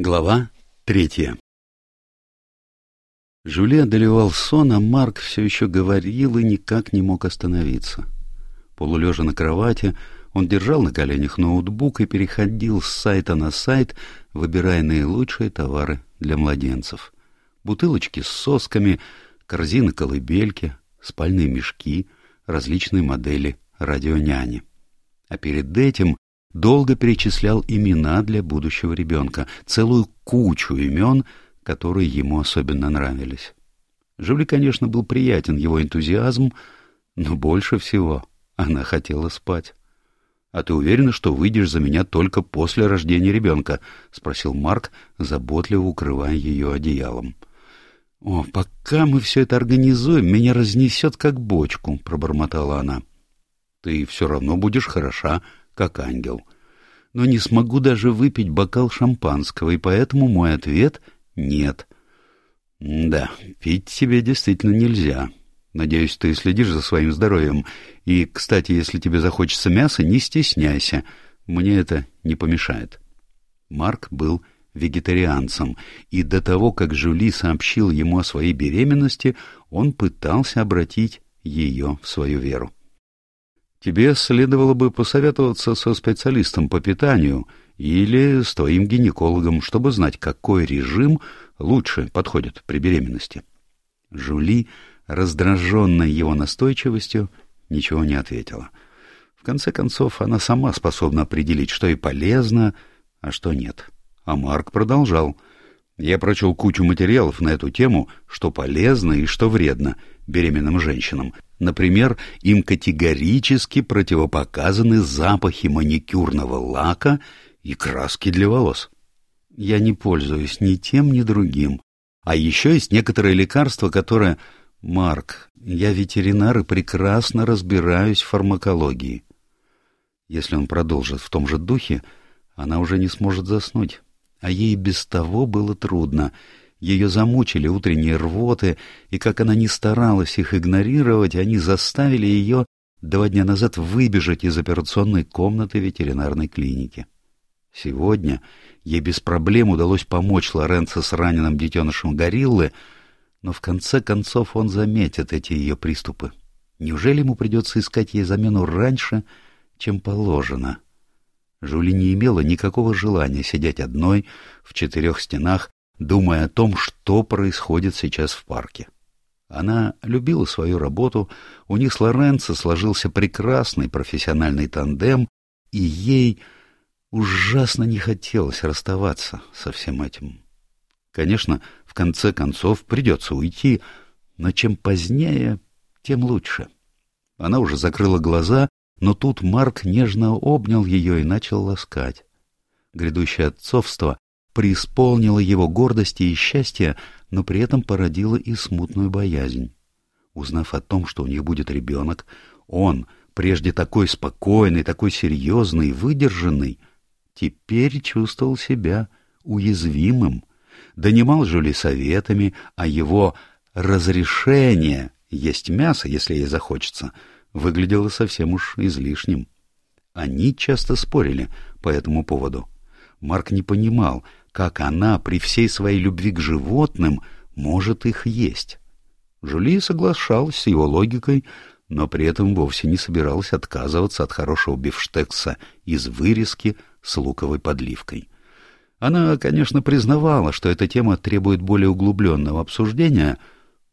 Глава третья Жюли одолевал сон, а Марк все еще говорил и никак не мог остановиться. Полулежа на кровати, он держал на коленях ноутбук и переходил с сайта на сайт, выбирая наилучшие товары для младенцев. Бутылочки с сосками, корзины-колыбельки, спальные мешки, различные модели радионяни. А перед этим долго перечислял имена для будущего ребенка, целую кучу имен, которые ему особенно нравились. Жюли, конечно, был приятен его энтузиазм, но больше всего она хотела спать. — А ты уверена, что выйдешь за меня только после рождения ребенка? — спросил Марк, заботливо укрывая ее одеялом. — О, пока мы все это организуем, меня разнесет как бочку, — пробормотала она. — Ты все равно будешь хороша, как ангел. Но не смогу даже выпить бокал шампанского, и поэтому мой ответ — нет. Да, пить тебе действительно нельзя. Надеюсь, ты следишь за своим здоровьем. И, кстати, если тебе захочется мяса, не стесняйся. Мне это не помешает. Марк был вегетарианцем, и до того, как Жюли сообщил ему о своей беременности, он пытался обратить ее в свою веру. Тебе следовало бы посоветоваться со специалистом по питанию или с твоим гинекологом, чтобы знать, какой режим лучше подходит при беременности. Жули, раздраженная его настойчивостью, ничего не ответила. В конце концов, она сама способна определить, что и полезно, а что нет. А Марк продолжал — я прочел кучу материалов на эту тему, что полезно и что вредно беременным женщинам. Например, им категорически противопоказаны запахи маникюрного лака и краски для волос. Я не пользуюсь ни тем, ни другим. А еще есть некоторые лекарства, которые... Марк, я ветеринар и прекрасно разбираюсь в фармакологии. Если он продолжит в том же духе, она уже не сможет заснуть а ей без того было трудно. Ее замучили утренние рвоты, и как она ни старалась их игнорировать, они заставили ее два дня назад выбежать из операционной комнаты ветеринарной клиники. Сегодня ей без проблем удалось помочь Лоренцо с раненым детенышем гориллы, но в конце концов он заметит эти ее приступы. Неужели ему придется искать ей замену раньше, чем положено? — Жули не имела никакого желания сидеть одной в четырех стенах, думая о том, что происходит сейчас в парке. Она любила свою работу, у них с Лоренцо сложился прекрасный профессиональный тандем, и ей ужасно не хотелось расставаться со всем этим. Конечно, в конце концов придется уйти, но чем позднее, тем лучше. Она уже закрыла глаза но тут Марк нежно обнял ее и начал ласкать. Грядущее отцовство преисполнило его гордости и счастья, но при этом породило и смутную боязнь. Узнав о том, что у них будет ребенок, он, прежде такой спокойный, такой серьезный, выдержанный, теперь чувствовал себя уязвимым, донимал Жюли советами, а его разрешение есть мясо, если ей захочется — выглядело совсем уж излишним. Они часто спорили по этому поводу. Марк не понимал, как она при всей своей любви к животным может их есть. Жюли соглашалась с его логикой, но при этом вовсе не собиралась отказываться от хорошего бифштекса из вырезки с луковой подливкой. Она, конечно, признавала, что эта тема требует более углубленного обсуждения,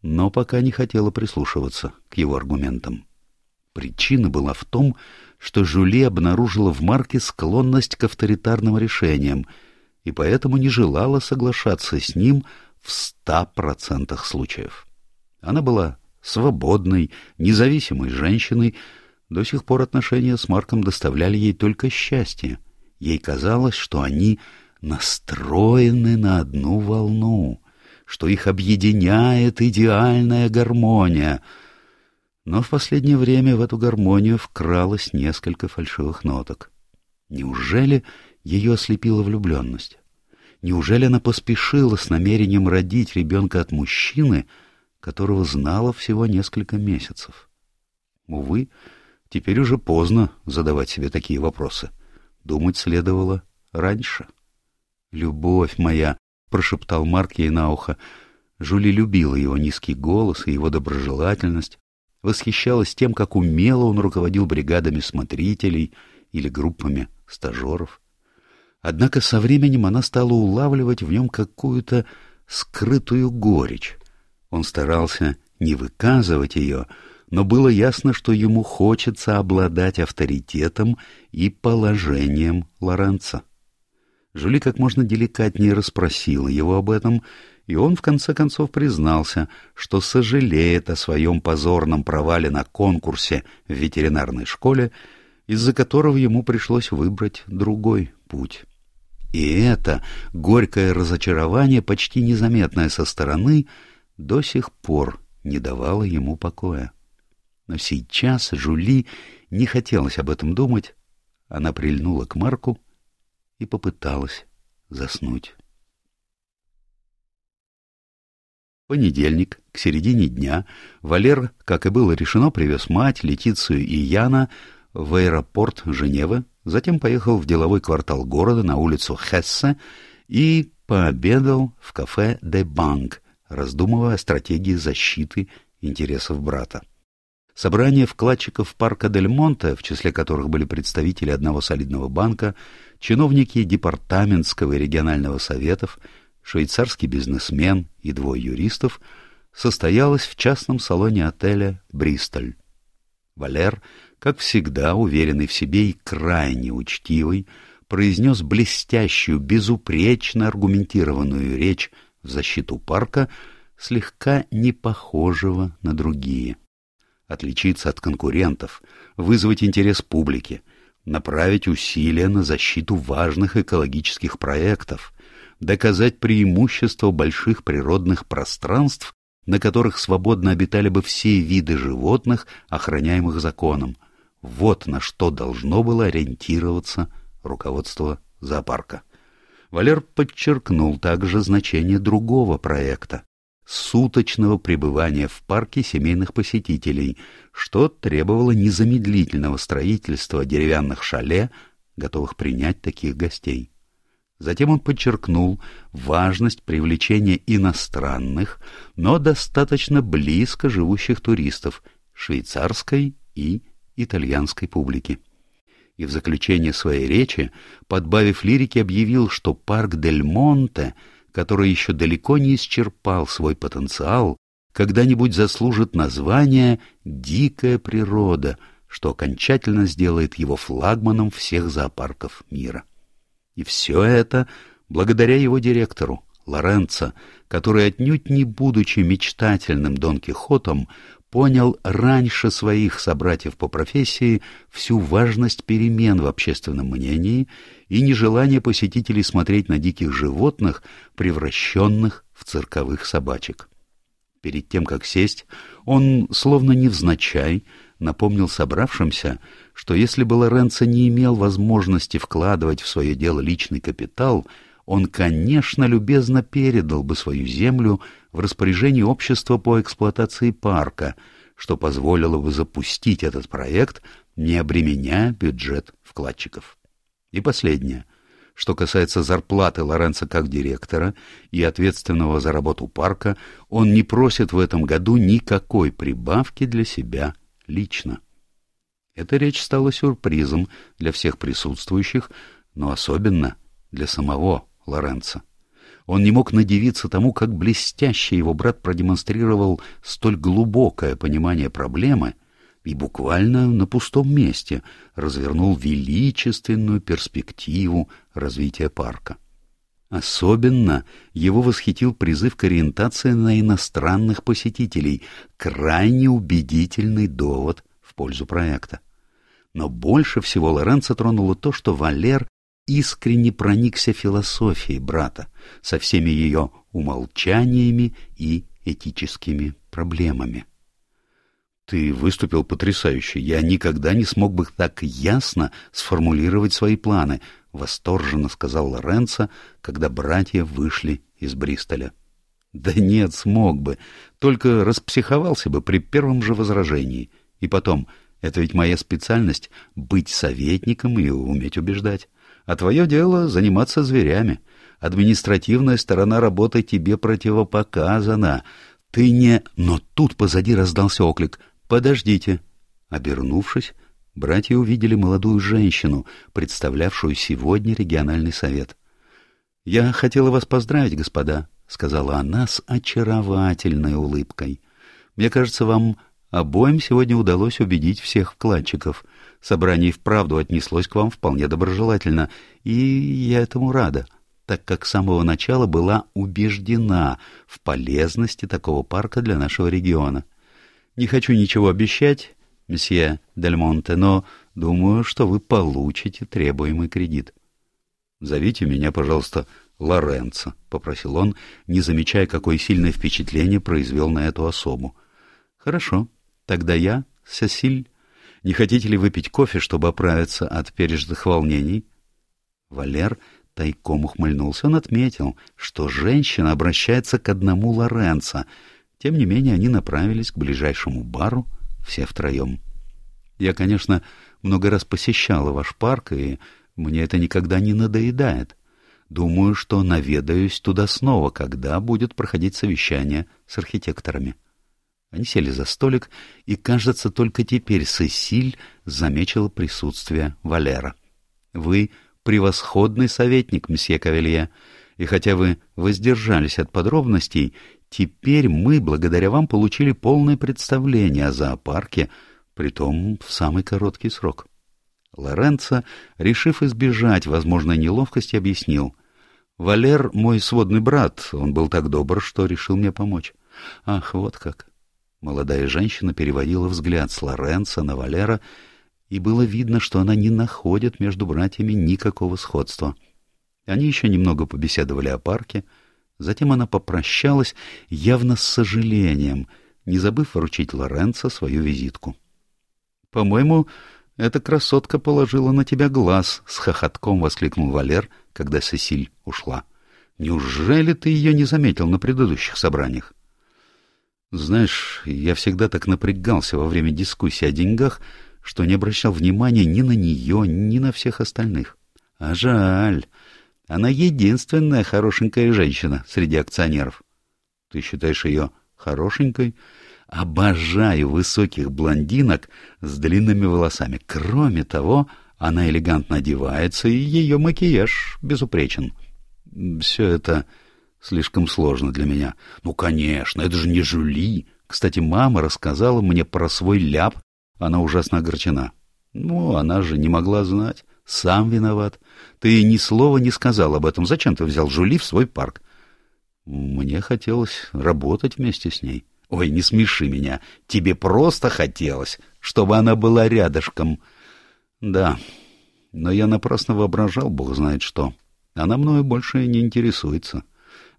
но пока не хотела прислушиваться к его аргументам. Причина была в том, что Жюли обнаружила в Марке склонность к авторитарным решениям и поэтому не желала соглашаться с ним в ста процентах случаев. Она была свободной, независимой женщиной, до сих пор отношения с Марком доставляли ей только счастье. Ей казалось, что они настроены на одну волну, что их объединяет идеальная гармония — но в последнее время в эту гармонию вкралось несколько фальшивых ноток. Неужели ее ослепила влюбленность? Неужели она поспешила с намерением родить ребенка от мужчины, которого знала всего несколько месяцев? Увы, теперь уже поздно задавать себе такие вопросы. Думать следовало раньше. «Любовь моя!» — прошептал Марк ей на ухо. Жули любила его низкий голос и его доброжелательность, восхищалась тем, как умело он руководил бригадами смотрителей или группами стажеров. Однако со временем она стала улавливать в нем какую-то скрытую горечь. Он старался не выказывать ее, но было ясно, что ему хочется обладать авторитетом и положением Лоренца. Жюли как можно деликатнее расспросила его об этом, и он в конце концов признался, что сожалеет о своем позорном провале на конкурсе в ветеринарной школе, из-за которого ему пришлось выбрать другой путь. И это горькое разочарование, почти незаметное со стороны, до сих пор не давало ему покоя. Но сейчас Жули не хотелось об этом думать. Она прильнула к Марку и попыталась заснуть. Понедельник, к середине дня, Валер, как и было решено, привез мать, Летицию и Яна в аэропорт Женевы, затем поехал в деловой квартал города на улицу Хессе и пообедал в кафе «Де Банк», раздумывая о стратегии защиты интересов брата. Собрание вкладчиков парка Дель Монте, в числе которых были представители одного солидного банка, чиновники департаментского и регионального советов, швейцарский бизнесмен и двое юристов, состоялось в частном салоне отеля «Бристоль». Валер, как всегда уверенный в себе и крайне учтивый, произнес блестящую, безупречно аргументированную речь в защиту парка, слегка не похожего на другие. Отличиться от конкурентов, вызвать интерес публики, направить усилия на защиту важных экологических проектов, доказать преимущество больших природных пространств, на которых свободно обитали бы все виды животных, охраняемых законом. Вот на что должно было ориентироваться руководство зоопарка. Валер подчеркнул также значение другого проекта — суточного пребывания в парке семейных посетителей, что требовало незамедлительного строительства деревянных шале, готовых принять таких гостей. Затем он подчеркнул важность привлечения иностранных, но достаточно близко живущих туристов швейцарской и итальянской публики. И в заключение своей речи, подбавив лирики, объявил, что парк Дель Монте, который еще далеко не исчерпал свой потенциал, когда-нибудь заслужит название «Дикая природа», что окончательно сделает его флагманом всех зоопарков мира. И все это благодаря его директору, Лоренцо, который, отнюдь не будучи мечтательным Дон Кихотом, понял раньше своих собратьев по профессии всю важность перемен в общественном мнении и нежелание посетителей смотреть на диких животных, превращенных в цирковых собачек. Перед тем, как сесть, он, словно невзначай, напомнил собравшимся, что если бы Лоренцо не имел возможности вкладывать в свое дело личный капитал, он, конечно, любезно передал бы свою землю в распоряжение общества по эксплуатации парка, что позволило бы запустить этот проект, не обременяя бюджет вкладчиков. И последнее. Что касается зарплаты Лоренца как директора и ответственного за работу парка, он не просит в этом году никакой прибавки для себя лично. Эта речь стала сюрпризом для всех присутствующих, но особенно для самого Лоренца. Он не мог надевиться тому, как блестяще его брат продемонстрировал столь глубокое понимание проблемы и буквально на пустом месте развернул величественную перспективу развития парка. Особенно его восхитил призыв к ориентации на иностранных посетителей, крайне убедительный довод в пользу проекта. Но больше всего Лоренцо тронуло то, что Валер искренне проникся философией брата со всеми ее умолчаниями и этическими проблемами. «Ты выступил потрясающе. Я никогда не смог бы так ясно сформулировать свои планы», — восторженно сказал Лоренцо, когда братья вышли из Бристоля. «Да нет, смог бы. Только распсиховался бы при первом же возражении. И потом, это ведь моя специальность — быть советником и уметь убеждать. А твое дело — заниматься зверями. Административная сторона работы тебе противопоказана. Ты не... Но тут позади раздался оклик. «Подождите». Обернувшись, братья увидели молодую женщину, представлявшую сегодня региональный совет. «Я хотела вас поздравить, господа», — сказала она с очаровательной улыбкой. «Мне кажется, вам обоим сегодня удалось убедить всех вкладчиков. Собрание вправду отнеслось к вам вполне доброжелательно, и я этому рада, так как с самого начала была убеждена в полезности такого парка для нашего региона. Не хочу ничего обещать, месье Дель Монте, но думаю, что вы получите требуемый кредит. Зовите меня, пожалуйста, Лоренцо, — попросил он, не замечая, какое сильное впечатление произвел на эту особу. — Хорошо, тогда я, Сесиль. Не хотите ли выпить кофе, чтобы оправиться от пережитых волнений? Валер тайком ухмыльнулся. Он отметил, что женщина обращается к одному Лоренцо. Тем не менее, они направились к ближайшему бару, все втроем. Я, конечно, много раз посещала ваш парк, и мне это никогда не надоедает. Думаю, что наведаюсь туда снова, когда будет проходить совещание с архитекторами. Они сели за столик, и, кажется, только теперь Сесиль заметила присутствие Валера. «Вы превосходный советник, месье Кавелье, и хотя вы воздержались от подробностей, теперь мы, благодаря вам, получили полное представление о зоопарке, притом в самый короткий срок». Лоренцо, решив избежать возможной неловкости, объяснил. «Валер — мой сводный брат, он был так добр, что решил мне помочь». «Ах, вот как!» Молодая женщина переводила взгляд с Лоренцо на Валера, и было видно, что она не находит между братьями никакого сходства. Они еще немного побеседовали о парке, затем она попрощалась, явно с сожалением, не забыв вручить Лоренцо свою визитку. «По-моему, эта красотка положила на тебя глаз», — с хохотком воскликнул Валер, когда Сесиль ушла. «Неужели ты ее не заметил на предыдущих собраниях?» «Знаешь, я всегда так напрягался во время дискуссии о деньгах, что не обращал внимания ни на нее, ни на всех остальных. А жаль. Она единственная хорошенькая женщина среди акционеров. Ты считаешь ее хорошенькой?» Обожаю высоких блондинок с длинными волосами. Кроме того, она элегантно одевается, и ее макияж безупречен. Все это слишком сложно для меня. Ну, конечно, это же не Жюли. Кстати, мама рассказала мне про свой ляп. Она ужасно огорчена. Ну, она же не могла знать. Сам виноват. Ты ни слова не сказал об этом. Зачем ты взял Жюли в свой парк? Мне хотелось работать вместе с ней. Ой, не смеши меня. Тебе просто хотелось, чтобы она была рядышком. Да, но я напрасно воображал, бог знает что. Она мною больше не интересуется.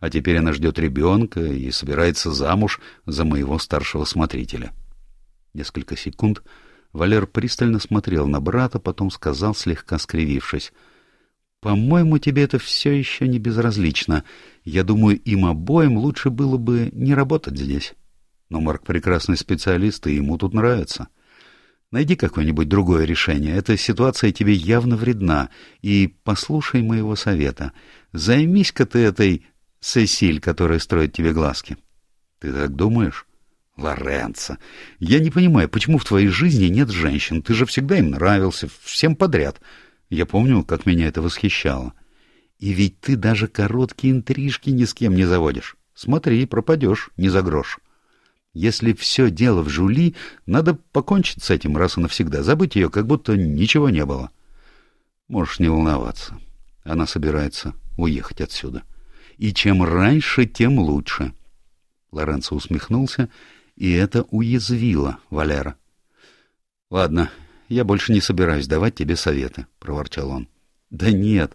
А теперь она ждет ребенка и собирается замуж за моего старшего смотрителя. Несколько секунд Валер пристально смотрел на брата, потом сказал, слегка скривившись. — По-моему, тебе это все еще не безразлично. Я думаю, им обоим лучше было бы не работать здесь. Но Марк прекрасный специалист, и ему тут нравится. Найди какое-нибудь другое решение. Эта ситуация тебе явно вредна. И послушай моего совета. Займись-ка ты этой Сесиль, которая строит тебе глазки. Ты так думаешь? Лоренцо, я не понимаю, почему в твоей жизни нет женщин? Ты же всегда им нравился, всем подряд. Я помню, как меня это восхищало. И ведь ты даже короткие интрижки ни с кем не заводишь. Смотри, пропадешь, не за грош. Если все дело в Жули, надо покончить с этим раз и навсегда, забыть ее, как будто ничего не было. Можешь не волноваться. Она собирается уехать отсюда. И чем раньше, тем лучше. Лоренцо усмехнулся, и это уязвило Валера. — Ладно, я больше не собираюсь давать тебе советы, — проворчал он. — Да нет,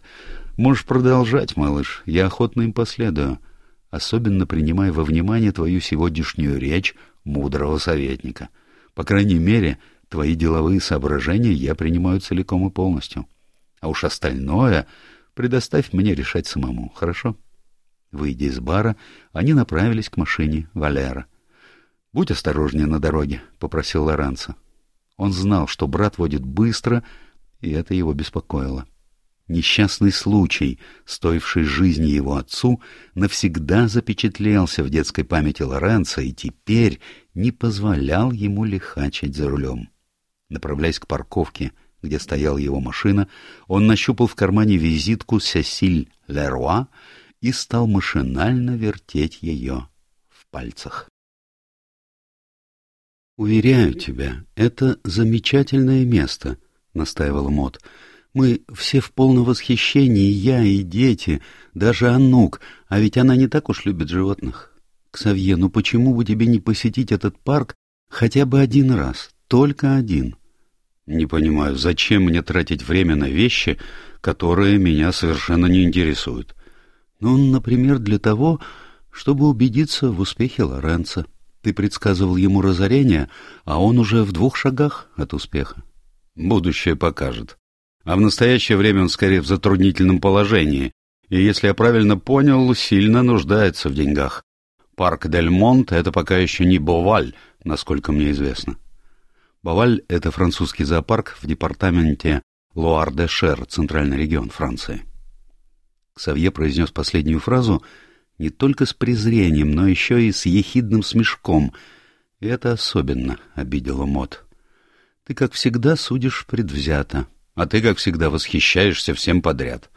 можешь продолжать, малыш, я охотно им последую. — особенно принимая во внимание твою сегодняшнюю речь мудрого советника. По крайней мере, твои деловые соображения я принимаю целиком и полностью. А уж остальное предоставь мне решать самому, хорошо? Выйдя из бара, они направились к машине Валера. — Будь осторожнее на дороге, — попросил Лоранца. Он знал, что брат водит быстро, и это его беспокоило. Несчастный случай, стоивший жизни его отцу, навсегда запечатлелся в детской памяти Лоренца и теперь не позволял ему лихачить за рулем. Направляясь к парковке, где стояла его машина, он нащупал в кармане визитку Сесиль Леруа и стал машинально вертеть ее в пальцах. «Уверяю тебя, это замечательное место», — настаивала Мот. «Мы все в полном восхищении, я и дети, даже Анук, а ведь она не так уж любит животных. Ксавье, ну почему бы тебе не посетить этот парк хотя бы один раз, только один?» «Не понимаю, зачем мне тратить время на вещи, которые меня совершенно не интересуют?» «Ну, например, для того, чтобы убедиться в успехе Лоренца». Ты предсказывал ему разорение, а он уже в двух шагах от успеха. Будущее покажет. А в настоящее время он скорее в затруднительном положении, и, если я правильно понял, сильно нуждается в деньгах. Парк Дель Монт — это пока еще не Боваль, насколько мне известно. Боваль — это французский зоопарк в департаменте Луар-де-Шер, центральный регион Франции. Ксавье произнес последнюю фразу — не только с презрением, но еще и с ехидным смешком. Это особенно обидело Мот. Ты, как всегда, судишь предвзято, а ты, как всегда, восхищаешься всем подряд.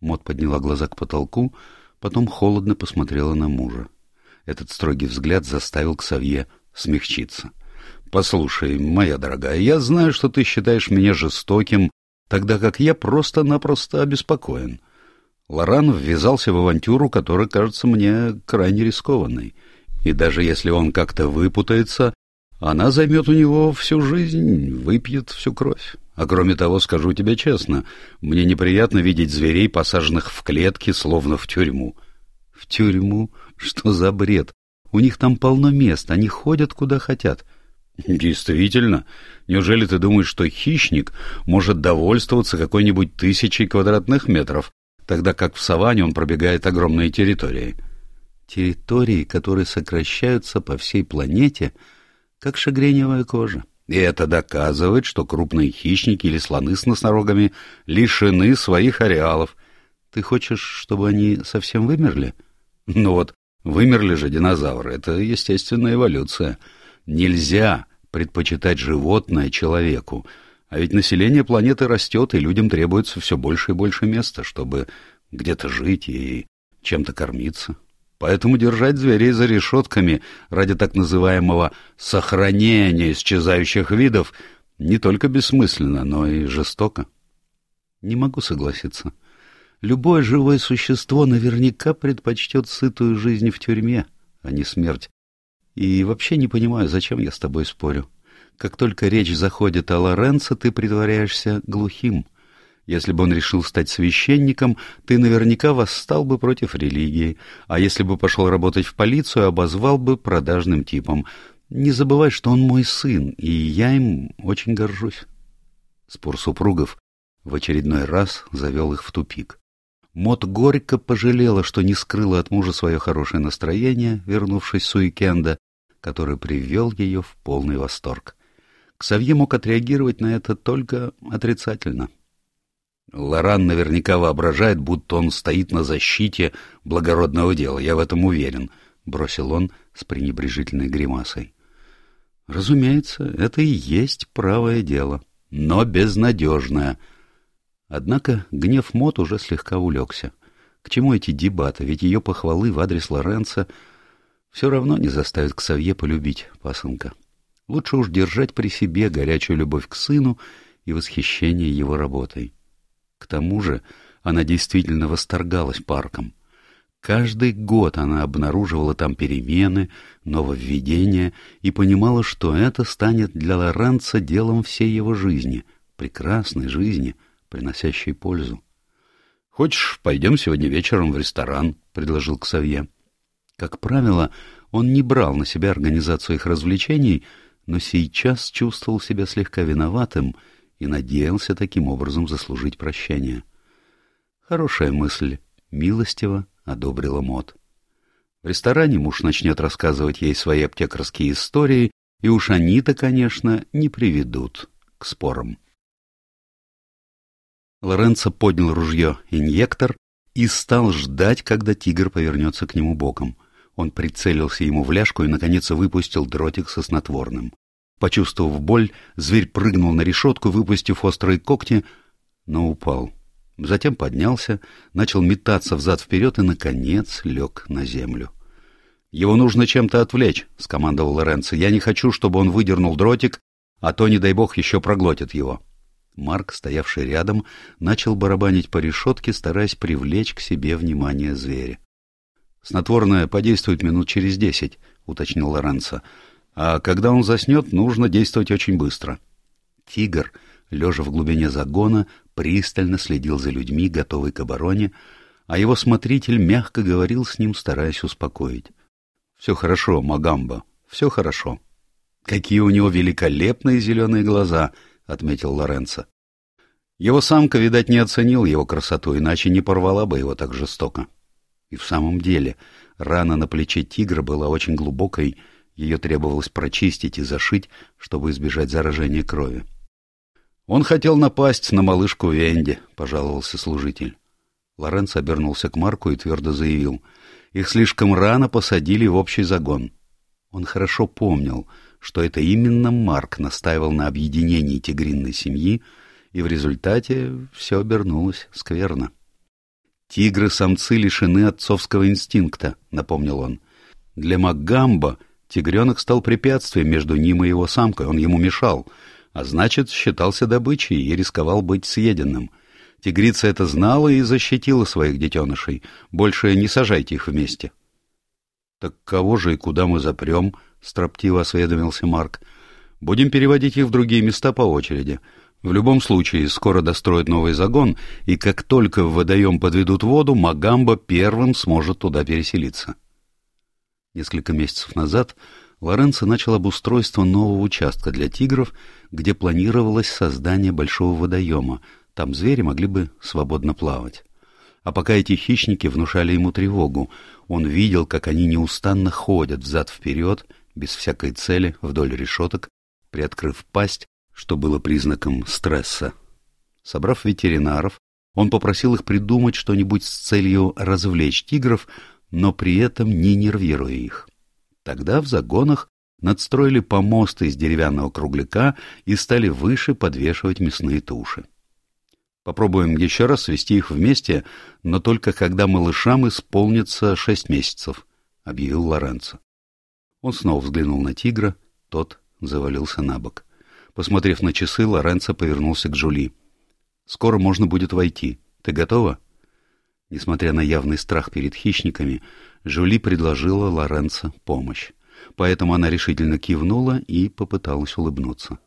Мот подняла глаза к потолку, потом холодно посмотрела на мужа. Этот строгий взгляд заставил Ксавье смягчиться. «Послушай, моя дорогая, я знаю, что ты считаешь меня жестоким, тогда как я просто-напросто обеспокоен. Лоран ввязался в авантюру, которая кажется мне крайне рискованной. И даже если он как-то выпутается, она займет у него всю жизнь, выпьет всю кровь. А кроме того, скажу тебе честно, мне неприятно видеть зверей, посаженных в клетки, словно в тюрьму. В тюрьму? Что за бред? У них там полно мест, они ходят куда хотят. Действительно. Неужели ты думаешь, что хищник может довольствоваться какой-нибудь тысячей квадратных метров, тогда как в саванне он пробегает огромные территории. Территории, которые сокращаются по всей планете, как шагреневая кожа. И это доказывает, что крупные хищники или слоны с носорогами лишены своих ареалов. Ты хочешь, чтобы они совсем вымерли? Ну вот, вымерли же динозавры. Это естественная эволюция. Нельзя предпочитать животное человеку. А ведь население планеты растет, и людям требуется все больше и больше места, чтобы где-то жить и чем-то кормиться. Поэтому держать зверей за решетками ради так называемого «сохранения исчезающих видов» не только бессмысленно, но и жестоко. Не могу согласиться. Любое живое существо наверняка предпочтет сытую жизнь в тюрьме, а не смерть. И вообще не понимаю, зачем я с тобой спорю. Как только речь заходит о Лоренцо, ты притворяешься глухим. Если бы он решил стать священником, ты наверняка восстал бы против религии, а если бы пошел работать в полицию, обозвал бы продажным типом. Не забывай, что он мой сын, и я им очень горжусь. Спор супругов в очередной раз завел их в тупик. Мот горько пожалела, что не скрыла от мужа свое хорошее настроение, вернувшись с уикенда, который привел ее в полный восторг. Ксавье мог отреагировать на это только отрицательно. Лоран наверняка воображает, будто он стоит на защите благородного дела, я в этом уверен, — бросил он с пренебрежительной гримасой. Разумеется, это и есть правое дело, но безнадежное. Однако гнев Мот уже слегка улегся. К чему эти дебаты, ведь ее похвалы в адрес Лоренца все равно не заставят Ксавье полюбить пасынка. — Лучше уж держать при себе горячую любовь к сыну и восхищение его работой. К тому же она действительно восторгалась парком. Каждый год она обнаруживала там перемены, нововведения и понимала, что это станет для Лоренца делом всей его жизни, прекрасной жизни, приносящей пользу. — Хочешь, пойдем сегодня вечером в ресторан? — предложил Ксавье. Как правило, он не брал на себя организацию их развлечений — но сейчас чувствовал себя слегка виноватым и надеялся таким образом заслужить прощение. Хорошая мысль, милостиво одобрила Мот. В ресторане муж начнет рассказывать ей свои аптекарские истории, и уж они-то, конечно, не приведут к спорам. Лоренцо поднял ружье «Инъектор» и стал ждать, когда тигр повернется к нему боком. Он прицелился ему в ляжку и, наконец, выпустил дротик со снотворным. Почувствовав боль, зверь прыгнул на решетку, выпустив острые когти, но упал. Затем поднялся, начал метаться взад-вперед и, наконец, лег на землю. «Его нужно чем-то отвлечь», — скомандовал Лоренцо. «Я не хочу, чтобы он выдернул дротик, а то, не дай бог, еще проглотит его». Марк, стоявший рядом, начал барабанить по решетке, стараясь привлечь к себе внимание зверя. «Снотворное подействует минут через десять», — уточнил Лоренцо. «А когда он заснет, нужно действовать очень быстро». Тигр, лежа в глубине загона, пристально следил за людьми, готовый к обороне, а его смотритель мягко говорил с ним, стараясь успокоить. «Все хорошо, Магамба, все хорошо». «Какие у него великолепные зеленые глаза!» — отметил Лоренцо. Его самка, видать, не оценил его красоту, иначе не порвала бы его так жестоко. И в самом деле, рана на плече тигра была очень глубокой, ее требовалось прочистить и зашить, чтобы избежать заражения крови. «Он хотел напасть на малышку Венди», — пожаловался служитель. Лоренцо обернулся к Марку и твердо заявил. «Их слишком рано посадили в общий загон». Он хорошо помнил, что это именно Марк настаивал на объединении тигринной семьи, и в результате все обернулось скверно. «Тигры-самцы лишены отцовского инстинкта», — напомнил он. «Для Макгамба тигренок стал препятствием между ним и его самкой, он ему мешал, а значит, считался добычей и рисковал быть съеденным. Тигрица это знала и защитила своих детенышей. Больше не сажайте их вместе». «Так кого же и куда мы запрем?» — строптиво осведомился Марк. «Будем переводить их в другие места по очереди. В любом случае, скоро достроят новый загон, и как только в водоем подведут воду, Магамба первым сможет туда переселиться». Несколько месяцев назад Лоренцо начал обустройство нового участка для тигров, где планировалось создание большого водоема. Там звери могли бы свободно плавать. А пока эти хищники внушали ему тревогу, он видел, как они неустанно ходят взад-вперед, без всякой цели, вдоль решеток, приоткрыв пасть, что было признаком стресса. Собрав ветеринаров, он попросил их придумать что-нибудь с целью развлечь тигров, но при этом не нервируя их. Тогда в загонах надстроили помосты из деревянного кругляка и стали выше подвешивать мясные туши. Попробуем еще раз свести их вместе, но только когда малышам исполнится шесть месяцев, — объявил Лоренцо. Он снова взглянул на тигра, тот завалился на бок. Посмотрев на часы, Лоренцо повернулся к Жули. — Скоро можно будет войти. Ты готова? Несмотря на явный страх перед хищниками, Жули предложила Лоренцо помощь. Поэтому она решительно кивнула и попыталась улыбнуться.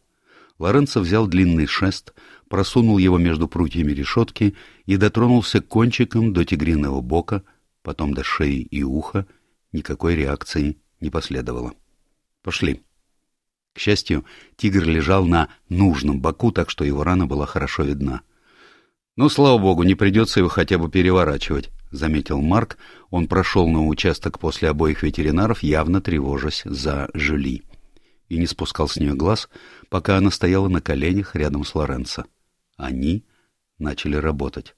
Лоренцо взял длинный шест, просунул его между прутьями решетки и дотронулся кончиком до тигриного бока, потом до шеи и уха. Никакой реакции не последовало. «Пошли». К счастью, тигр лежал на нужном боку, так что его рана была хорошо видна. «Ну, слава богу, не придется его хотя бы переворачивать», — заметил Марк. Он прошел на участок после обоих ветеринаров, явно тревожась за Жюли. И не спускал с нее глаз, пока она стояла на коленях рядом с Лоренцо. Они начали работать.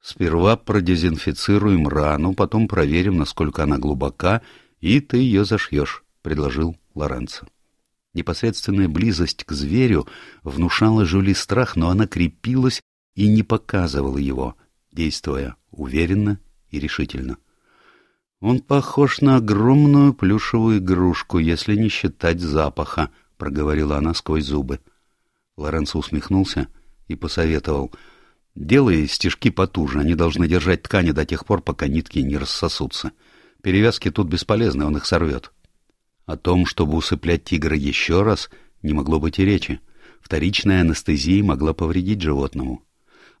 Сперва продезинфицируем рану, потом проверим, насколько она глубока, и ты ее зашьешь, — предложил Лоренцо. Непосредственная близость к зверю внушала Жюли страх, но она крепилась и не показывала его, действуя уверенно и решительно. «Он похож на огромную плюшевую игрушку, если не считать запаха», — проговорила она сквозь зубы. Лоренцо усмехнулся — и посоветовал. «Делай стежки потуже, они должны держать ткани до тех пор, пока нитки не рассосутся. Перевязки тут бесполезны, он их сорвет». О том, чтобы усыплять тигра еще раз, не могло быть и речи. Вторичная анестезия могла повредить животному.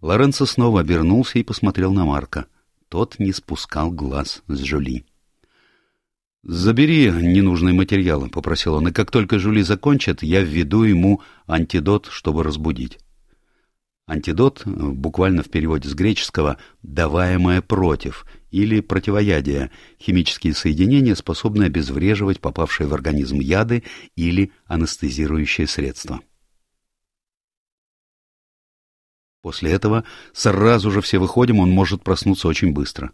Лоренцо снова обернулся и посмотрел на Марка. Тот не спускал глаз с Жюли. «Забери ненужные материалы», — попросил он, — «и как только Жюли закончит, я введу ему антидот, чтобы разбудить». Антидот, буквально в переводе с греческого «даваемое против» или «противоядие» — химические соединения, способные обезвреживать попавшие в организм яды или анестезирующие средства. После этого сразу же все выходим, он может проснуться очень быстро.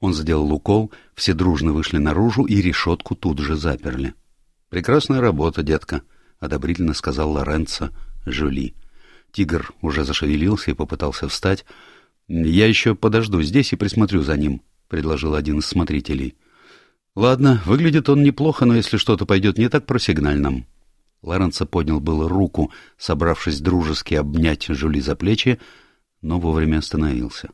Он сделал укол, все дружно вышли наружу и решетку тут же заперли. «Прекрасная работа, детка», — одобрительно сказал Лоренцо Жюли. Тигр уже зашевелился и попытался встать. «Я еще подожду здесь и присмотрю за ним», — предложил один из смотрителей. «Ладно, выглядит он неплохо, но если что-то пойдет не так, просигналь нам». Лоренцо поднял было руку, собравшись дружески обнять Жюли за плечи, но вовремя остановился.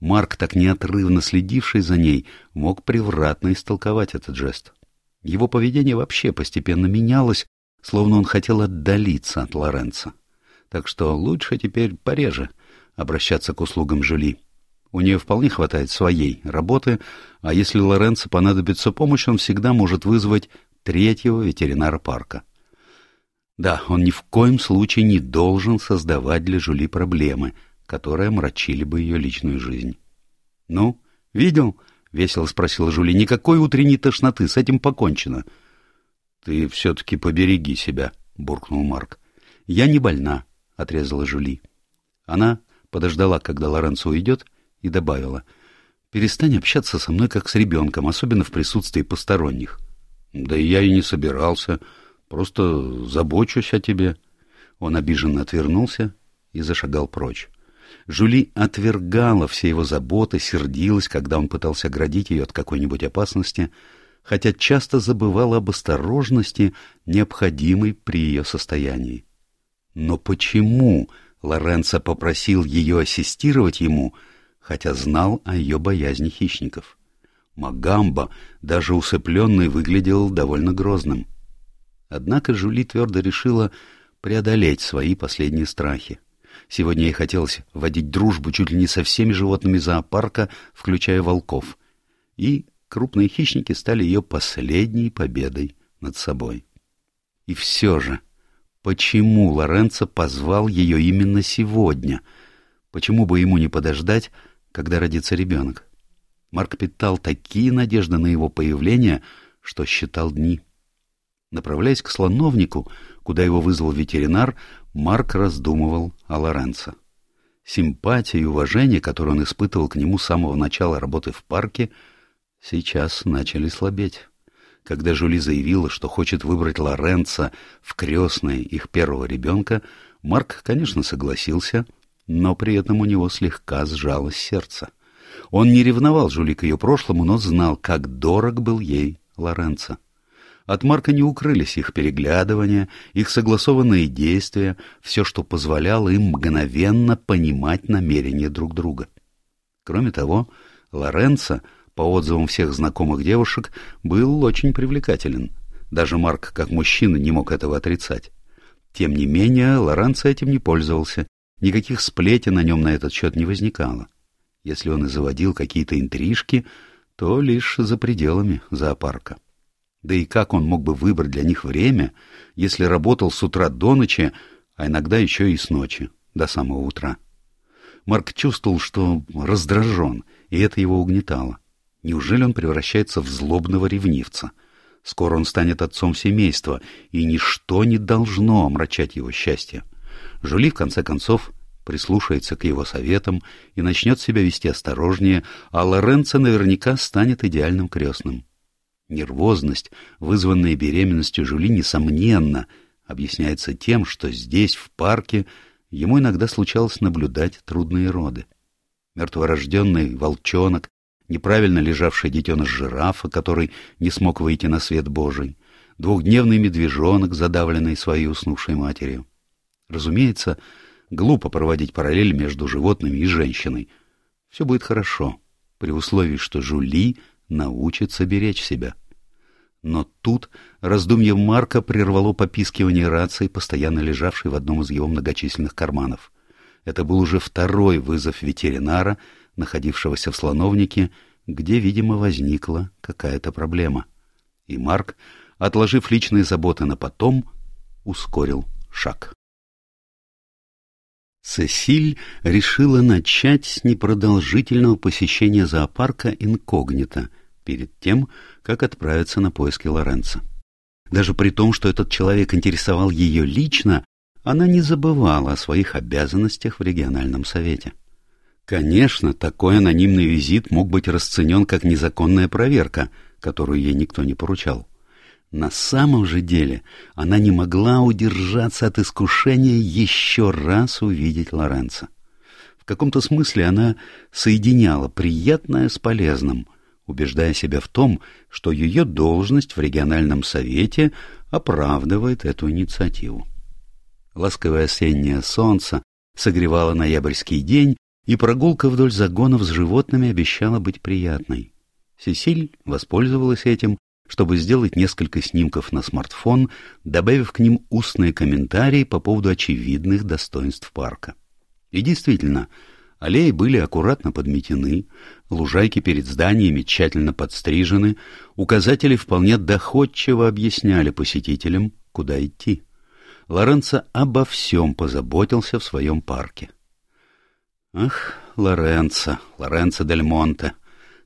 Марк, так неотрывно следивший за ней, мог превратно истолковать этот жест. Его поведение вообще постепенно менялось, словно он хотел отдалиться от Лоренца. Так что лучше теперь пореже обращаться к услугам Жюли. У нее вполне хватает своей работы, а если Лоренцо понадобится помощь, он всегда может вызвать третьего ветеринара парка. Да, он ни в коем случае не должен создавать для Жюли проблемы, которые омрачили бы ее личную жизнь. — Ну, видел? — весело спросила Жюли. — Никакой утренней тошноты, с этим покончено. — Ты все-таки побереги себя, — буркнул Марк. — Я не больна, — отрезала Жюли. Она подождала, когда Лоренцо уйдет, и добавила. — Перестань общаться со мной, как с ребенком, особенно в присутствии посторонних. — Да и я и не собирался. — Просто забочусь о тебе. Он обиженно отвернулся и зашагал прочь. Жули отвергала все его заботы, сердилась, когда он пытался оградить ее от какой-нибудь опасности, хотя часто забывала об осторожности, необходимой при ее состоянии. Но почему Лоренцо попросил ее ассистировать ему, хотя знал о ее боязни хищников? Магамба, даже усыпленный, выглядел довольно грозным. Однако Жули твердо решила преодолеть свои последние страхи. Сегодня ей хотелось водить дружбу чуть ли не со всеми животными зоопарка, включая волков. И крупные хищники стали ее последней победой над собой. И все же, почему Лоренцо позвал ее именно сегодня? Почему бы ему не подождать, когда родится ребенок? Марк питал такие надежды на его появление, что считал дни. Направляясь к слоновнику, куда его вызвал ветеринар, Марк раздумывал о Лоренцо. Симпатия и уважение, которые он испытывал к нему с самого начала работы в парке, сейчас начали слабеть. Когда Жули заявила, что хочет выбрать Лоренцо в крестное их первого ребенка, Марк, конечно, согласился, но при этом у него слегка сжалось сердце. Он не ревновал Жули к ее прошлому, но знал, как дорог был ей Лоренцо. От Марка не укрылись их переглядывания, их согласованные действия, все, что позволяло им мгновенно понимать намерения друг друга. Кроме того, Лоренцо, по отзывам всех знакомых девушек, был очень привлекателен. Даже Марк, как мужчина, не мог этого отрицать. Тем не менее, Лоренцо этим не пользовался, никаких сплетен на нем на этот счет не возникало. Если он и заводил какие-то интрижки, то лишь за пределами зоопарка. Да и как он мог бы выбрать для них время, если работал с утра до ночи, а иногда еще и с ночи, до самого утра? Марк чувствовал, что раздражен, и это его угнетало. Неужели он превращается в злобного ревнивца? Скоро он станет отцом семейства, и ничто не должно омрачать его счастье. Жули, в конце концов, прислушается к его советам и начнет себя вести осторожнее, а Лоренцо наверняка станет идеальным крестным. Нервозность, вызванная беременностью Жули, несомненно, объясняется тем, что здесь, в парке, ему иногда случалось наблюдать трудные роды. Мертворожденный волчонок, неправильно лежавший детеныш жирафа, который не смог выйти на свет Божий, двухдневный медвежонок, задавленный своей уснувшей матерью. Разумеется, глупо проводить параллель между животными и женщиной. Все будет хорошо, при условии, что Жули научится беречь себя. Но тут раздумье Марка прервало попискивание рации, постоянно лежавшей в одном из его многочисленных карманов. Это был уже второй вызов ветеринара, находившегося в слоновнике, где, видимо, возникла какая-то проблема. И Марк, отложив личные заботы на потом, ускорил шаг. Сесиль решила начать с непродолжительного посещения зоопарка инкогнито — перед тем, как отправиться на поиски Лоренца. Даже при том, что этот человек интересовал ее лично, она не забывала о своих обязанностях в региональном совете. Конечно, такой анонимный визит мог быть расценен как незаконная проверка, которую ей никто не поручал. На самом же деле она не могла удержаться от искушения еще раз увидеть Лоренца. В каком-то смысле она соединяла приятное с полезным, убеждая себя в том, что ее должность в региональном совете оправдывает эту инициативу. Ласковое осеннее солнце согревало ноябрьский день, и прогулка вдоль загонов с животными обещала быть приятной. Сесиль воспользовалась этим чтобы сделать несколько снимков на смартфон, добавив к ним устные комментарии по поводу очевидных достоинств парка. И действительно, аллеи были аккуратно подметены, лужайки перед зданиями тщательно подстрижены, указатели вполне доходчиво объясняли посетителям, куда идти. Лоренцо обо всем позаботился в своем парке. Ах, Лоренцо, Лоренцо Дель Монте!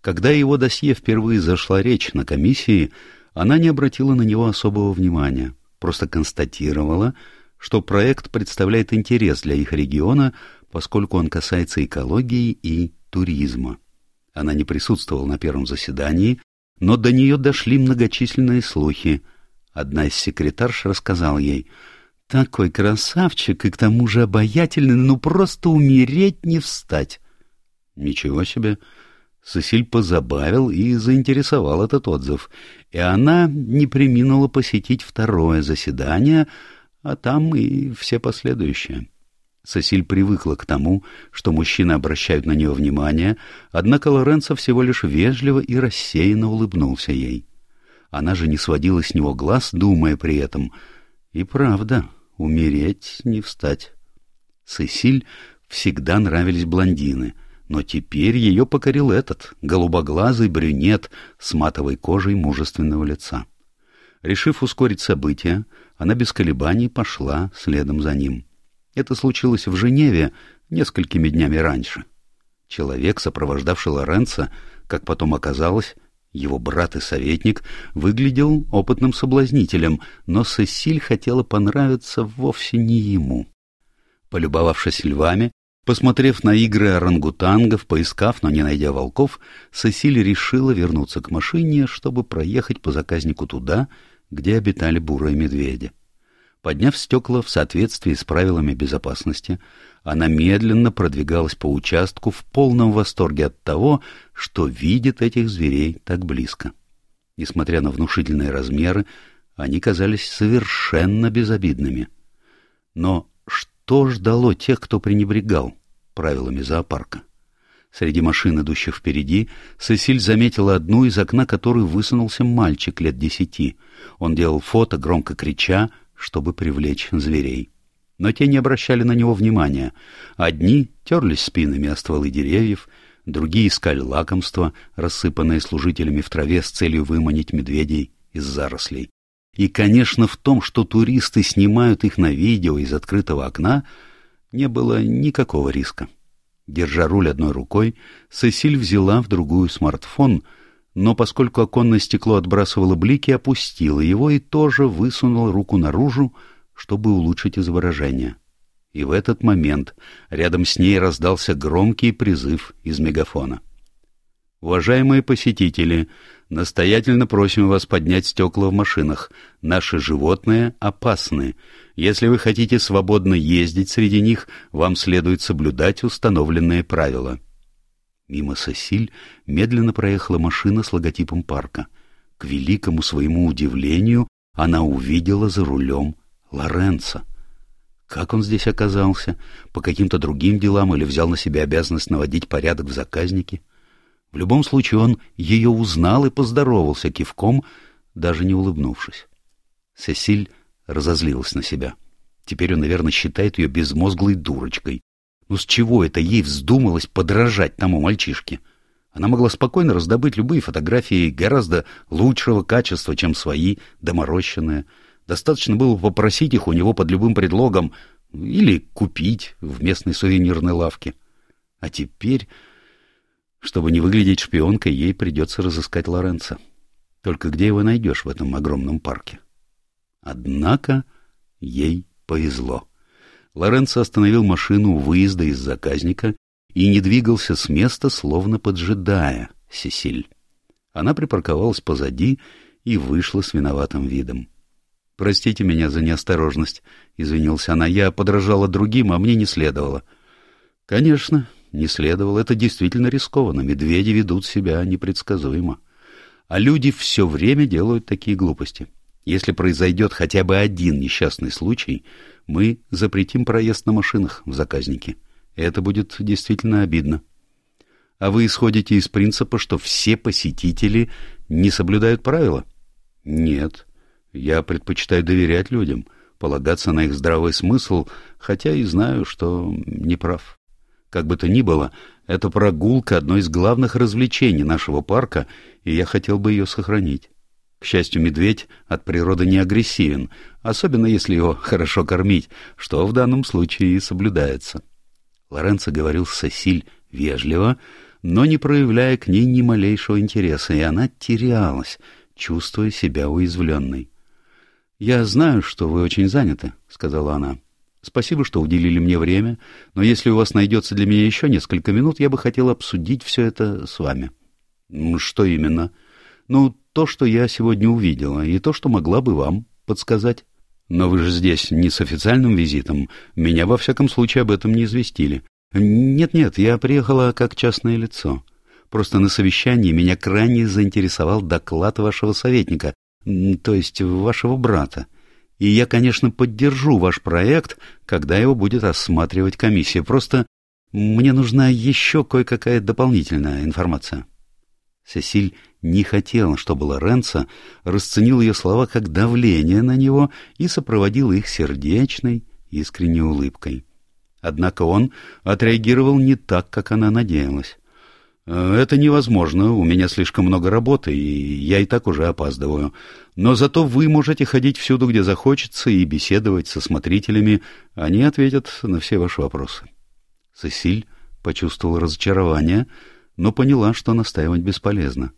Когда его досье впервые зашла речь на комиссии, она не обратила на него особого внимания, просто констатировала, что проект представляет интерес для их региона, поскольку он касается экологии и туризма. Она не присутствовала на первом заседании, но до нее дошли многочисленные слухи. Одна из секретарш рассказала ей, «Такой красавчик и к тому же обаятельный, ну просто умереть не встать». «Ничего себе!» Сесиль позабавил и заинтересовал этот отзыв, и она не приминула посетить второе заседание, а там и все последующие. Сесиль привыкла к тому, что мужчины обращают на нее внимание, однако Лоренцо всего лишь вежливо и рассеянно улыбнулся ей. Она же не сводила с него глаз, думая при этом, и правда, умереть не встать. Сесиль всегда нравились блондины — но теперь ее покорил этот, голубоглазый брюнет с матовой кожей мужественного лица. Решив ускорить события, она без колебаний пошла следом за ним. Это случилось в Женеве несколькими днями раньше. Человек, сопровождавший Лоренца, как потом оказалось, его брат и советник, выглядел опытным соблазнителем, но Сесиль хотела понравиться вовсе не ему. Полюбовавшись львами, Посмотрев на игры орангутангов, поискав, но не найдя волков, Сесиль решила вернуться к машине, чтобы проехать по заказнику туда, где обитали бурые медведи. Подняв стекла в соответствии с правилами безопасности, она медленно продвигалась по участку в полном восторге от того, что видит этих зверей так близко. Несмотря на внушительные размеры, они казались совершенно безобидными. Но что ждало тех, кто пренебрегал правилами зоопарка? Среди машин, идущих впереди, Сесиль заметила одну, из окна которой высунулся мальчик лет десяти. Он делал фото, громко крича, чтобы привлечь зверей. Но те не обращали на него внимания. Одни терлись спинами о стволы деревьев, другие искали лакомства, рассыпанные служителями в траве с целью выманить медведей из зарослей. И, конечно, в том, что туристы снимают их на видео из открытого окна, не было никакого риска. Держа руль одной рукой, Сесиль взяла в другую смартфон, но поскольку оконное стекло отбрасывало блики, опустила его и тоже высунула руку наружу, чтобы улучшить изображение. И в этот момент рядом с ней раздался громкий призыв из мегафона. «Уважаемые посетители, настоятельно просим вас поднять стекла в машинах. Наши животные опасны. Если вы хотите свободно ездить среди них, вам следует соблюдать установленные правила». Мимо Сосиль медленно проехала машина с логотипом парка. К великому своему удивлению она увидела за рулем Лоренца. Как он здесь оказался? По каким-то другим делам или взял на себя обязанность наводить порядок в заказнике? — в любом случае он ее узнал и поздоровался кивком, даже не улыбнувшись. Сесиль разозлилась на себя. Теперь он, наверное, считает ее безмозглой дурочкой. Ну с чего это ей вздумалось подражать тому мальчишке? Она могла спокойно раздобыть любые фотографии гораздо лучшего качества, чем свои, доморощенные. Достаточно было попросить их у него под любым предлогом или купить в местной сувенирной лавке. А теперь чтобы не выглядеть шпионкой, ей придется разыскать Лоренца. Только где его найдешь в этом огромном парке? Однако ей повезло. Лоренцо остановил машину у выезда из заказника и не двигался с места, словно поджидая Сесиль. Она припарковалась позади и вышла с виноватым видом. — Простите меня за неосторожность, — извинился она. — Я подражала другим, а мне не следовало. — Конечно, не следовало. Это действительно рискованно. Медведи ведут себя непредсказуемо. А люди все время делают такие глупости. Если произойдет хотя бы один несчастный случай, мы запретим проезд на машинах в заказнике. Это будет действительно обидно. А вы исходите из принципа, что все посетители не соблюдают правила? Нет. Я предпочитаю доверять людям, полагаться на их здравый смысл, хотя и знаю, что не прав. Как бы то ни было, эта прогулка — одно из главных развлечений нашего парка, и я хотел бы ее сохранить. К счастью, медведь от природы не агрессивен, особенно если его хорошо кормить, что в данном случае и соблюдается. Лоренцо говорил с вежливо, но не проявляя к ней ни малейшего интереса, и она терялась, чувствуя себя уязвленной. «Я знаю, что вы очень заняты», — сказала она. «Спасибо, что уделили мне время, но если у вас найдется для меня еще несколько минут, я бы хотела обсудить все это с вами». «Что именно?» «Ну, то, что я сегодня увидела, и то, что могла бы вам подсказать». «Но вы же здесь не с официальным визитом. Меня, во всяком случае, об этом не известили». «Нет-нет, я приехала как частное лицо. Просто на совещании меня крайне заинтересовал доклад вашего советника, то есть вашего брата. И я, конечно, поддержу ваш проект, когда его будет осматривать комиссия. Просто мне нужна еще кое-какая дополнительная информация». Сесиль не хотела, чтобы Лоренцо расценил ее слова как давление на него и сопроводил их сердечной, искренней улыбкой. Однако он отреагировал не так, как она надеялась. «Э, «Это невозможно, у меня слишком много работы, и я и так уже опаздываю. Но зато вы можете ходить всюду, где захочется, и беседовать со смотрителями. Они ответят на все ваши вопросы». Сесиль почувствовал разочарование, но поняла, что настаивать бесполезно.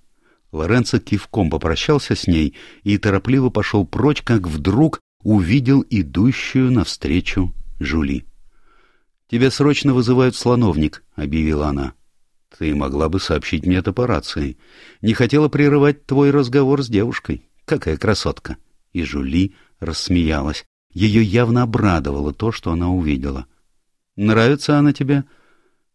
Лоренцо кивком попрощался с ней и торопливо пошел прочь, как вдруг увидел идущую навстречу Жули. «Тебя срочно вызывают слоновник», — объявила она. «Ты могла бы сообщить мне это по рации. Не хотела прерывать твой разговор с девушкой. Какая красотка!» И Жули рассмеялась. Ее явно обрадовало то, что она увидела. «Нравится она тебе?»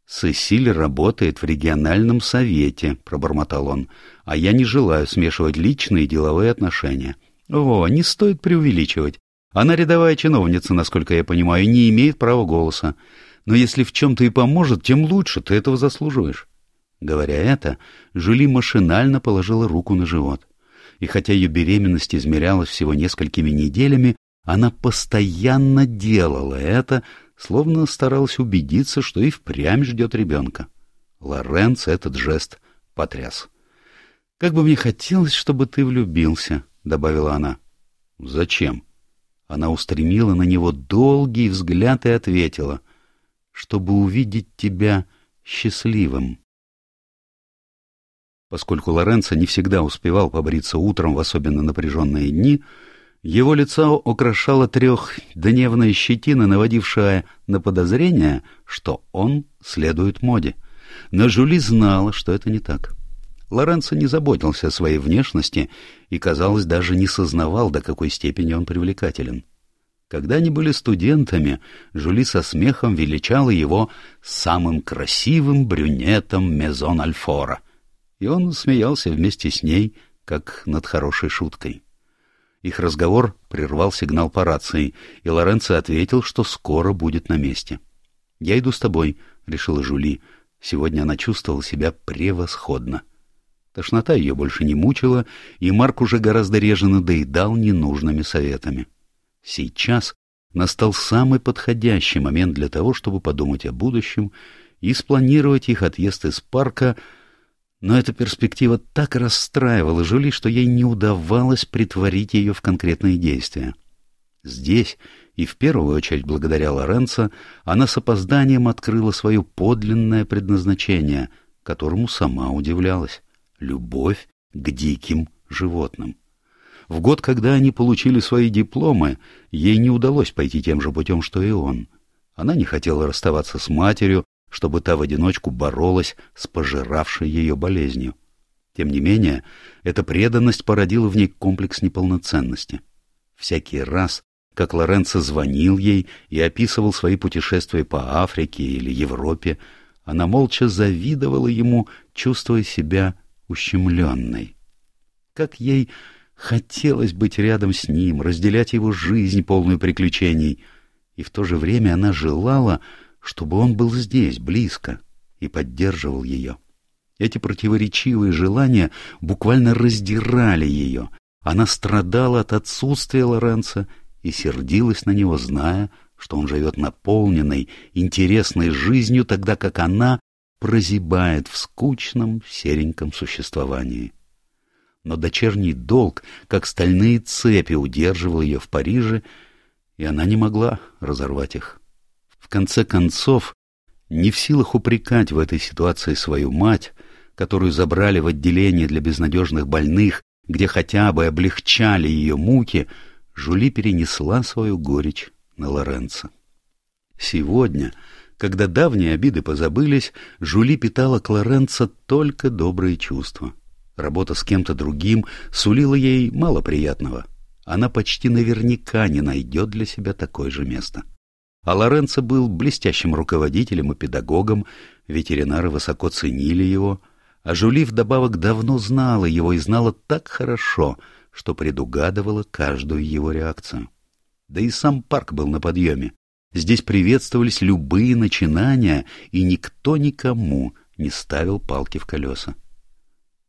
«Сесиль работает в региональном совете», — пробормотал он, — «а я не желаю смешивать личные и деловые отношения». «О, не стоит преувеличивать. Она рядовая чиновница, насколько я понимаю, не имеет права голоса. Но если в чем-то и поможет, тем лучше, ты этого заслуживаешь». Говоря это, Жюли машинально положила руку на живот. И хотя ее беременность измерялась всего несколькими неделями, она постоянно делала это, словно старалась убедиться, что и впрямь ждет ребенка. Лоренц этот жест потряс. — Как бы мне хотелось, чтобы ты влюбился, — добавила она. — Зачем? Она устремила на него долгий взгляд и ответила, — чтобы увидеть тебя счастливым. Поскольку Лоренцо не всегда успевал побриться утром в особенно напряженные дни, его лицо украшало трехдневная щетина, наводившая на подозрение, что он следует моде. Но Жюли знала, что это не так. Лоренцо не заботился о своей внешности и, казалось, даже не сознавал, до какой степени он привлекателен. Когда они были студентами, Жюли со смехом величала его самым красивым брюнетом Мезон Альфора, и он смеялся вместе с ней, как над хорошей шуткой. Их разговор прервал сигнал по рации, и Лоренцо ответил, что скоро будет на месте. «Я иду с тобой», — решила Жули. Сегодня она чувствовала себя превосходно. Тошнота ее больше не мучила, и Марк уже гораздо реже надоедал ненужными советами. Сейчас настал самый подходящий момент для того, чтобы подумать о будущем и спланировать их отъезд из парка — но эта перспектива так расстраивала Жюли, что ей не удавалось притворить ее в конкретные действия. Здесь, и в первую очередь благодаря Лоренцо, она с опозданием открыла свое подлинное предназначение, которому сама удивлялась — любовь к диким животным. В год, когда они получили свои дипломы, ей не удалось пойти тем же путем, что и он. Она не хотела расставаться с матерью, чтобы та в одиночку боролась с пожиравшей ее болезнью. Тем не менее, эта преданность породила в ней комплекс неполноценности. Всякий раз, как Лоренцо звонил ей и описывал свои путешествия по Африке или Европе, она молча завидовала ему, чувствуя себя ущемленной. Как ей хотелось быть рядом с ним, разделять его жизнь, полную приключений, и в то же время она желала, чтобы он был здесь, близко, и поддерживал ее. Эти противоречивые желания буквально раздирали ее. Она страдала от отсутствия Лоренца и сердилась на него, зная, что он живет наполненной, интересной жизнью, тогда как она прозябает в скучном, сереньком существовании. Но дочерний долг, как стальные цепи, удерживал ее в Париже, и она не могла разорвать их. В конце концов, не в силах упрекать в этой ситуации свою мать, которую забрали в отделение для безнадежных больных, где хотя бы облегчали ее муки, Жули перенесла свою горечь на Лоренцо. Сегодня, когда давние обиды позабылись, Жули питала к Лоренцо только добрые чувства. Работа с кем-то другим сулила ей мало приятного. Она почти наверняка не найдет для себя такое же место. А Лоренцо был блестящим руководителем и педагогом, ветеринары высоко ценили его, а Жули вдобавок давно знала его и знала так хорошо, что предугадывала каждую его реакцию. Да и сам парк был на подъеме. Здесь приветствовались любые начинания, и никто никому не ставил палки в колеса.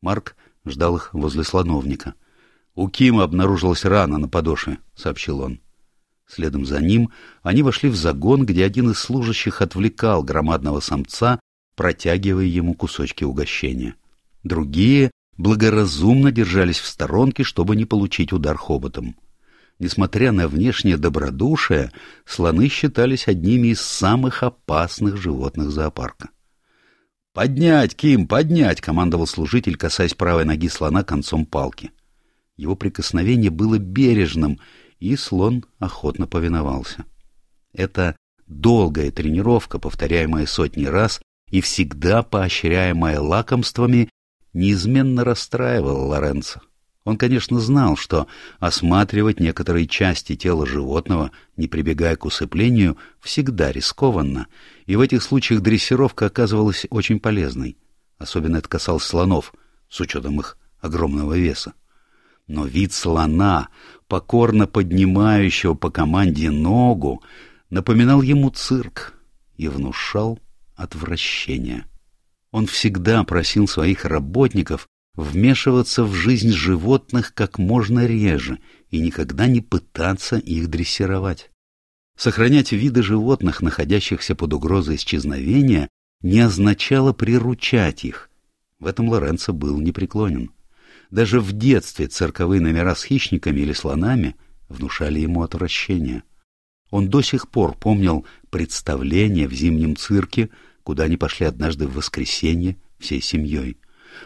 Марк ждал их возле слоновника. «У Кима обнаружилась рана на подошве», — сообщил он. Следом за ним они вошли в загон, где один из служащих отвлекал громадного самца, протягивая ему кусочки угощения. Другие благоразумно держались в сторонке, чтобы не получить удар хоботом. Несмотря на внешнее добродушие, слоны считались одними из самых опасных животных зоопарка. «Поднять, Ким, поднять!» — командовал служитель, касаясь правой ноги слона концом палки. Его прикосновение было бережным, и слон охотно повиновался. Это долгая тренировка, повторяемая сотни раз и всегда поощряемая лакомствами, неизменно расстраивала Лоренцо. Он, конечно, знал, что осматривать некоторые части тела животного, не прибегая к усыплению, всегда рискованно, и в этих случаях дрессировка оказывалась очень полезной. Особенно это касалось слонов, с учетом их огромного веса. Но вид слона, покорно поднимающего по команде ногу, напоминал ему цирк и внушал отвращение. Он всегда просил своих работников вмешиваться в жизнь животных как можно реже и никогда не пытаться их дрессировать. Сохранять виды животных, находящихся под угрозой исчезновения, не означало приручать их. В этом Лоренцо был непреклонен. Даже в детстве цирковые номера с хищниками или слонами внушали ему отвращение. Он до сих пор помнил представление в зимнем цирке, куда они пошли однажды в воскресенье всей семьей.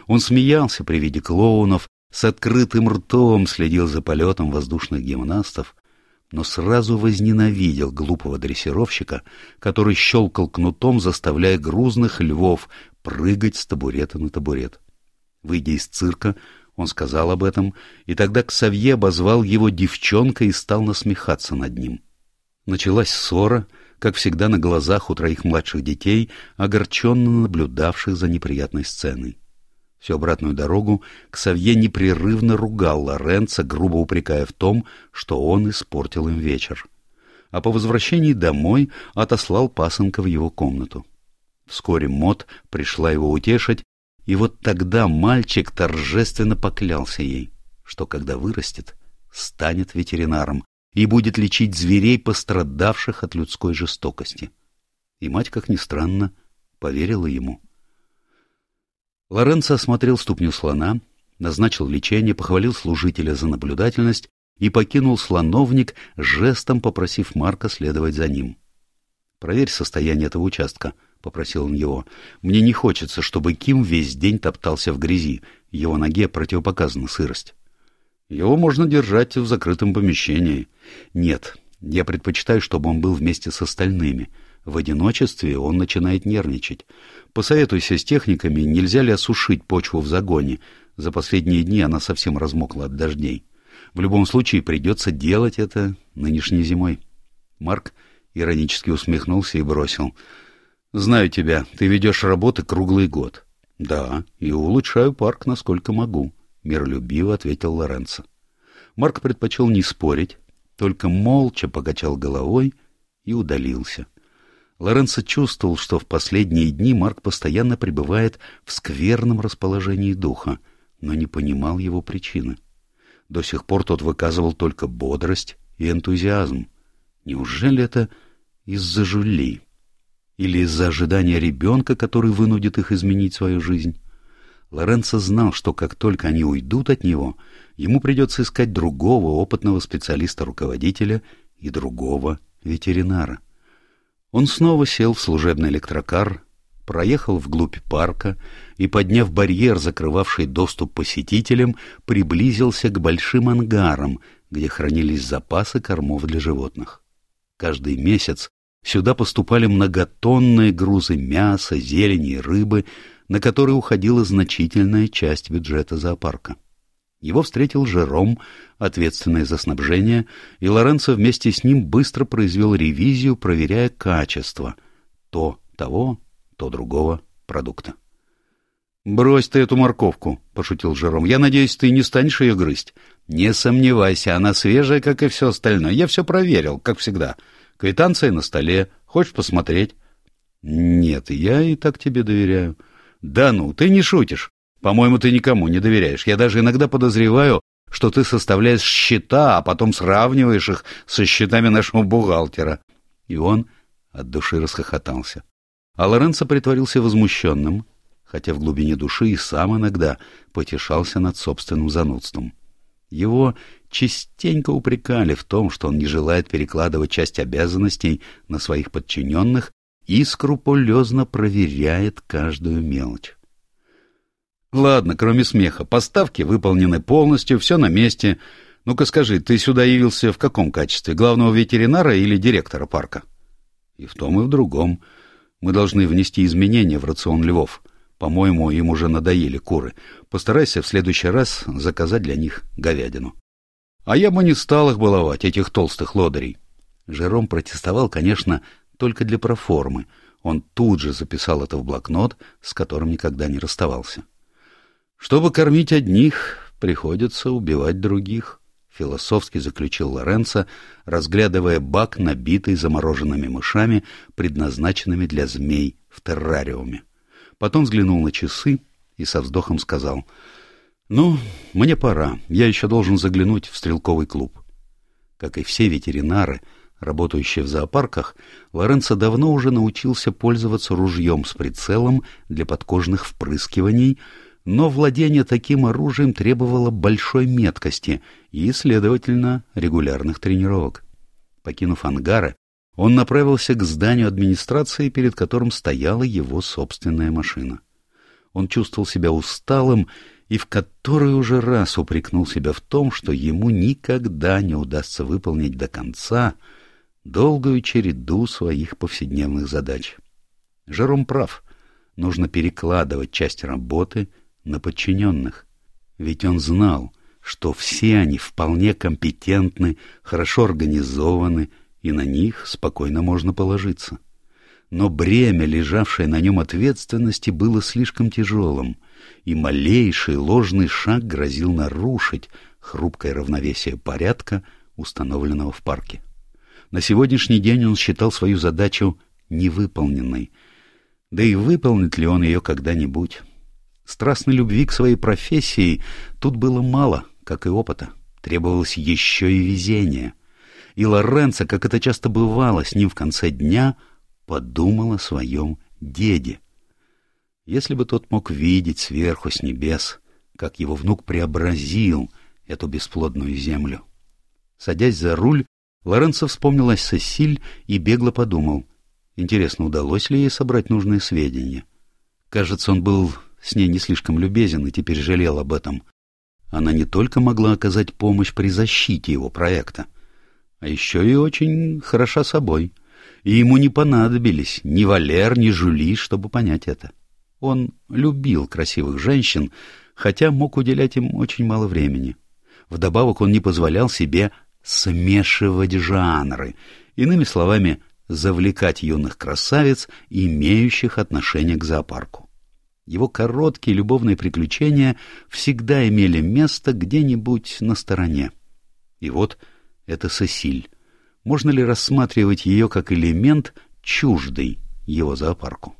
Он смеялся при виде клоунов, с открытым ртом следил за полетом воздушных гимнастов, но сразу возненавидел глупого дрессировщика, который щелкал кнутом, заставляя грузных львов прыгать с табурета на табурет. Выйдя из цирка, он сказал об этом, и тогда Ксавье обозвал его девчонкой и стал насмехаться над ним. Началась ссора, как всегда на глазах у троих младших детей, огорченно наблюдавших за неприятной сценой. Всю обратную дорогу Ксавье непрерывно ругал Лоренца, грубо упрекая в том, что он испортил им вечер. А по возвращении домой отослал пасынка в его комнату. Вскоре Мот пришла его утешить, и вот тогда мальчик торжественно поклялся ей, что когда вырастет, станет ветеринаром и будет лечить зверей, пострадавших от людской жестокости. И мать, как ни странно, поверила ему. Лоренцо осмотрел ступню слона, назначил лечение, похвалил служителя за наблюдательность и покинул слоновник, жестом попросив Марка следовать за ним. «Проверь состояние этого участка», — попросил он его. «Мне не хочется, чтобы Ким весь день топтался в грязи. Его ноге противопоказана сырость». «Его можно держать в закрытом помещении». «Нет, я предпочитаю, чтобы он был вместе с остальными. В одиночестве он начинает нервничать. Посоветуйся с техниками, нельзя ли осушить почву в загоне. За последние дни она совсем размокла от дождей. В любом случае придется делать это нынешней зимой. Марк иронически усмехнулся и бросил. «Знаю тебя, ты ведешь работы круглый год». «Да, и улучшаю парк, насколько могу», — миролюбиво ответил Лоренцо. Марк предпочел не спорить, только молча покачал головой и удалился. Лоренцо чувствовал, что в последние дни Марк постоянно пребывает в скверном расположении духа, но не понимал его причины. До сих пор тот выказывал только бодрость и энтузиазм. Неужели это из-за Жюли? Или из-за ожидания ребенка, который вынудит их изменить свою жизнь? Лоренцо знал, что как только они уйдут от него, ему придется искать другого опытного специалиста-руководителя и другого ветеринара. Он снова сел в служебный электрокар, проехал вглубь парка и, подняв барьер, закрывавший доступ посетителям, приблизился к большим ангарам, где хранились запасы кормов для животных. Каждый месяц сюда поступали многотонные грузы мяса, зелени и рыбы, на которые уходила значительная часть бюджета зоопарка. Его встретил Жером, ответственный за снабжение, и Лоренцо вместе с ним быстро произвел ревизию, проверяя качество то того, то другого продукта. «Брось ты эту морковку», — пошутил Жером. «Я надеюсь, ты не станешь ее грызть». «Не сомневайся, она свежая, как и все остальное. Я все проверил, как всегда. Квитанция на столе. Хочешь посмотреть?» «Нет, я и так тебе доверяю». «Да ну, ты не шутишь. По-моему, ты никому не доверяешь. Я даже иногда подозреваю, что ты составляешь счета, а потом сравниваешь их со счетами нашего бухгалтера. И он от души расхохотался. А Лоренцо притворился возмущенным, хотя в глубине души и сам иногда потешался над собственным занудством. Его частенько упрекали в том, что он не желает перекладывать часть обязанностей на своих подчиненных и скрупулезно проверяет каждую мелочь. Ладно, кроме смеха. Поставки выполнены полностью, все на месте. Ну-ка скажи, ты сюда явился в каком качестве? Главного ветеринара или директора парка? И в том, и в другом. Мы должны внести изменения в рацион львов. По-моему, им уже надоели куры. Постарайся в следующий раз заказать для них говядину. А я бы не стал их баловать, этих толстых лодырей. Жером протестовал, конечно, только для проформы. Он тут же записал это в блокнот, с которым никогда не расставался. Чтобы кормить одних, приходится убивать других, философски заключил Лоренцо, разглядывая бак, набитый замороженными мышами, предназначенными для змей в террариуме. Потом взглянул на часы и со вздохом сказал, «Ну, мне пора, я еще должен заглянуть в стрелковый клуб». Как и все ветеринары, работающие в зоопарках, Лоренцо давно уже научился пользоваться ружьем с прицелом для подкожных впрыскиваний, но владение таким оружием требовало большой меткости и, следовательно, регулярных тренировок. Покинув ангары, он направился к зданию администрации, перед которым стояла его собственная машина. Он чувствовал себя усталым и в который уже раз упрекнул себя в том, что ему никогда не удастся выполнить до конца долгую череду своих повседневных задач. Жером прав. Нужно перекладывать часть работы на подчиненных. Ведь он знал, что все они вполне компетентны, хорошо организованы, и на них спокойно можно положиться. Но бремя, лежавшее на нем ответственности, было слишком тяжелым, и малейший ложный шаг грозил нарушить хрупкое равновесие порядка, установленного в парке. На сегодняшний день он считал свою задачу невыполненной. Да и выполнит ли он ее когда-нибудь? Страстной любви к своей профессии тут было мало, как и опыта. Требовалось еще и везение. И Лоренцо, как это часто бывало с ним в конце дня, подумал о своем деде. Если бы тот мог видеть сверху с небес, как его внук преобразил эту бесплодную землю. Садясь за руль, Лоренцо вспомнил о Сесиль и бегло подумал, интересно, удалось ли ей собрать нужные сведения. Кажется, он был с ней не слишком любезен и теперь жалел об этом. Она не только могла оказать помощь при защите его проекта, а еще и очень хороша собой. И ему не понадобились ни Валер, ни Жюли, чтобы понять это. Он любил красивых женщин, хотя мог уделять им очень мало времени. Вдобавок он не позволял себе смешивать жанры, иными словами, завлекать юных красавиц, имеющих отношение к зоопарку. Его короткие любовные приключения всегда имели место где-нибудь на стороне. И вот это Сесиль. Можно ли рассматривать ее как элемент, чуждый его зоопарку?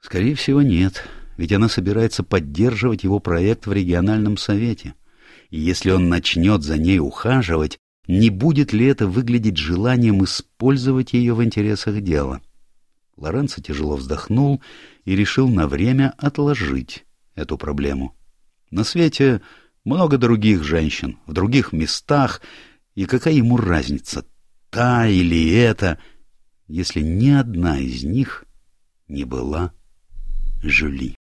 Скорее всего, нет, ведь она собирается поддерживать его проект в региональном совете. И если он начнет за ней ухаживать, не будет ли это выглядеть желанием использовать ее в интересах дела? Лоренцо тяжело вздохнул и решил на время отложить эту проблему. На свете много других женщин, в других местах, и какая ему разница, та или эта, если ни одна из них не была Жюли.